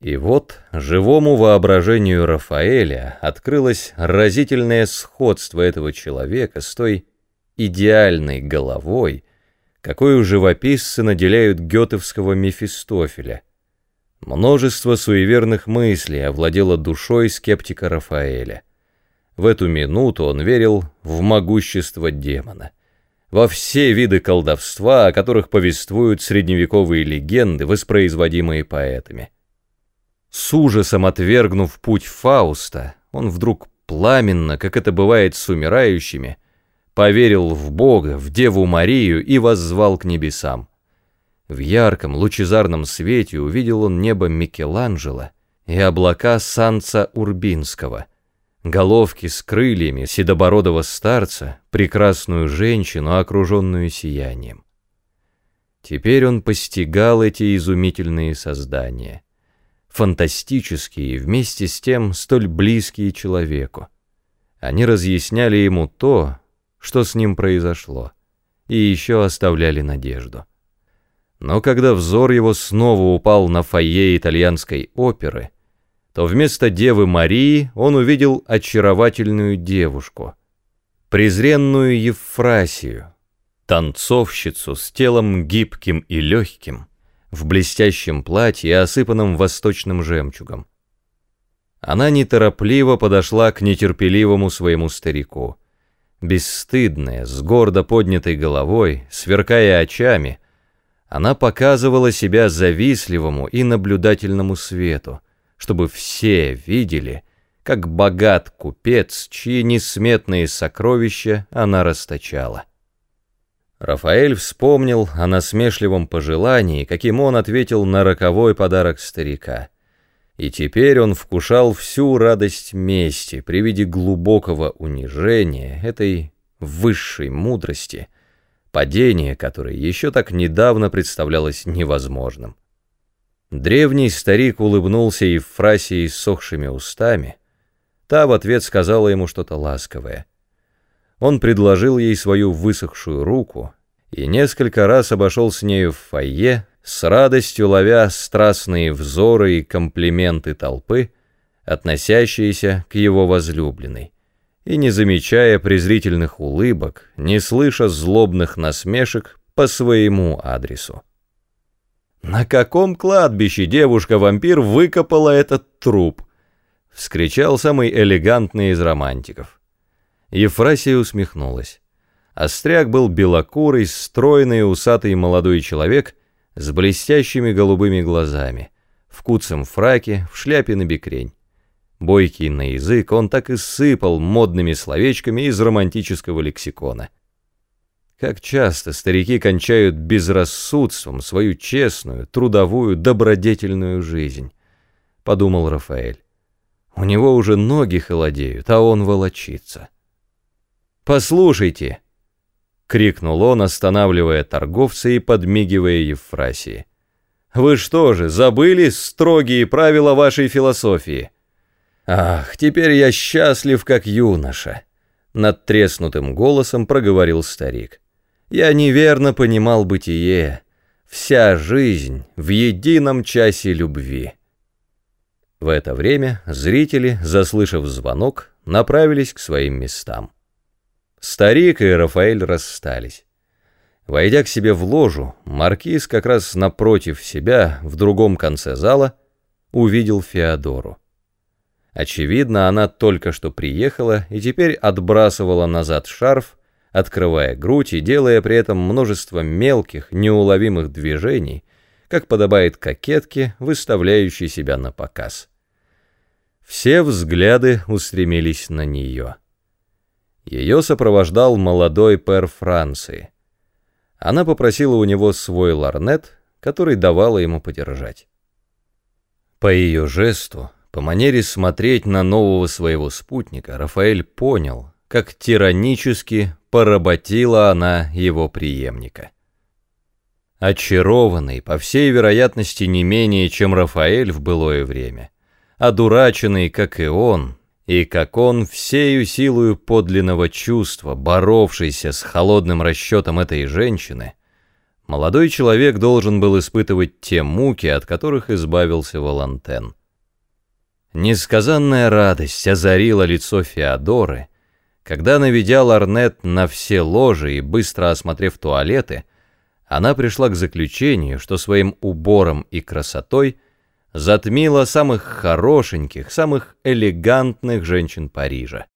И вот живому воображению Рафаэля открылось разительное сходство этого человека с той идеальной головой, какой живописцы наделяют гетовского Мефистофеля. Множество суеверных мыслей овладело душой скептика Рафаэля. В эту минуту он верил в могущество демона, во все виды колдовства, о которых повествуют средневековые легенды, воспроизводимые поэтами. С ужасом отвергнув путь Фауста, он вдруг пламенно, как это бывает с умирающими, поверил в Бога, в Деву Марию и воззвал к небесам. В ярком, лучезарном свете увидел он небо Микеланджело и облака Санца Урбинского, головки с крыльями седобородого старца, прекрасную женщину, окруженную сиянием. Теперь он постигал эти изумительные создания — фантастические и вместе с тем столь близкие человеку. Они разъясняли ему то, что с ним произошло, и еще оставляли надежду. Но когда взор его снова упал на фойе итальянской оперы, то вместо Девы Марии он увидел очаровательную девушку, презренную Евфрасию, танцовщицу с телом гибким и легким, в блестящем платье, осыпанном восточным жемчугом. Она неторопливо подошла к нетерпеливому своему старику. Бесстыдная, с гордо поднятой головой, сверкая очами, она показывала себя завистливому и наблюдательному свету, чтобы все видели, как богат купец, чьи несметные сокровища она расточала. Рафаэль вспомнил о насмешливом пожелании, каким он ответил на роковой подарок старика. И теперь он вкушал всю радость мести при виде глубокого унижения этой высшей мудрости, падение которой еще так недавно представлялось невозможным. Древний старик улыбнулся и в фрасе иссохшими устами. Та в ответ сказала ему что-то ласковое — он предложил ей свою высохшую руку и несколько раз обошел с нею в фойе, с радостью ловя страстные взоры и комплименты толпы, относящиеся к его возлюбленной, и не замечая презрительных улыбок, не слыша злобных насмешек по своему адресу. «На каком кладбище девушка-вампир выкопала этот труп?» — вскричал самый элегантный из романтиков. Ефрасия усмехнулась. Остряк был белокурый, стройный, усатый молодой человек с блестящими голубыми глазами, в куцем фраке, в шляпе на бекрень. Бойкий на язык, он так и сыпал модными словечками из романтического лексикона. Как часто старики кончают безрассудством свою честную, трудовую, добродетельную жизнь, подумал Рафаэль. У него уже ноги холодеют, а он волочится. «Послушайте!» — крикнул он, останавливая торговца и подмигивая Евфрасии. «Вы что же, забыли строгие правила вашей философии?» «Ах, теперь я счастлив, как юноша!» Над треснутым голосом проговорил старик. «Я неверно понимал бытие. Вся жизнь в едином часе любви». В это время зрители, заслышав звонок, направились к своим местам. Старик и Рафаэль расстались. Войдя к себе в ложу, маркиз как раз напротив себя, в другом конце зала, увидел Феодору. Очевидно, она только что приехала и теперь отбрасывала назад шарф, открывая грудь и делая при этом множество мелких, неуловимых движений, как подобает кокетке, выставляющей себя на показ. Все взгляды устремились на нее. Ее сопровождал молодой пэр Франции. Она попросила у него свой ларнет, который давала ему подержать. По ее жесту, по манере смотреть на нового своего спутника, Рафаэль понял, как тиранически поработила она его преемника. Очарованный, по всей вероятности, не менее, чем Рафаэль в былое время, одураченный, как и он, и как он всею силою подлинного чувства, боровшийся с холодным расчетом этой женщины, молодой человек должен был испытывать те муки, от которых избавился Валантен. Несказанная радость озарила лицо Феодоры, когда, наведя ларнет на все ложи и быстро осмотрев туалеты, она пришла к заключению, что своим убором и красотой затмила самых хорошеньких, самых элегантных женщин Парижа.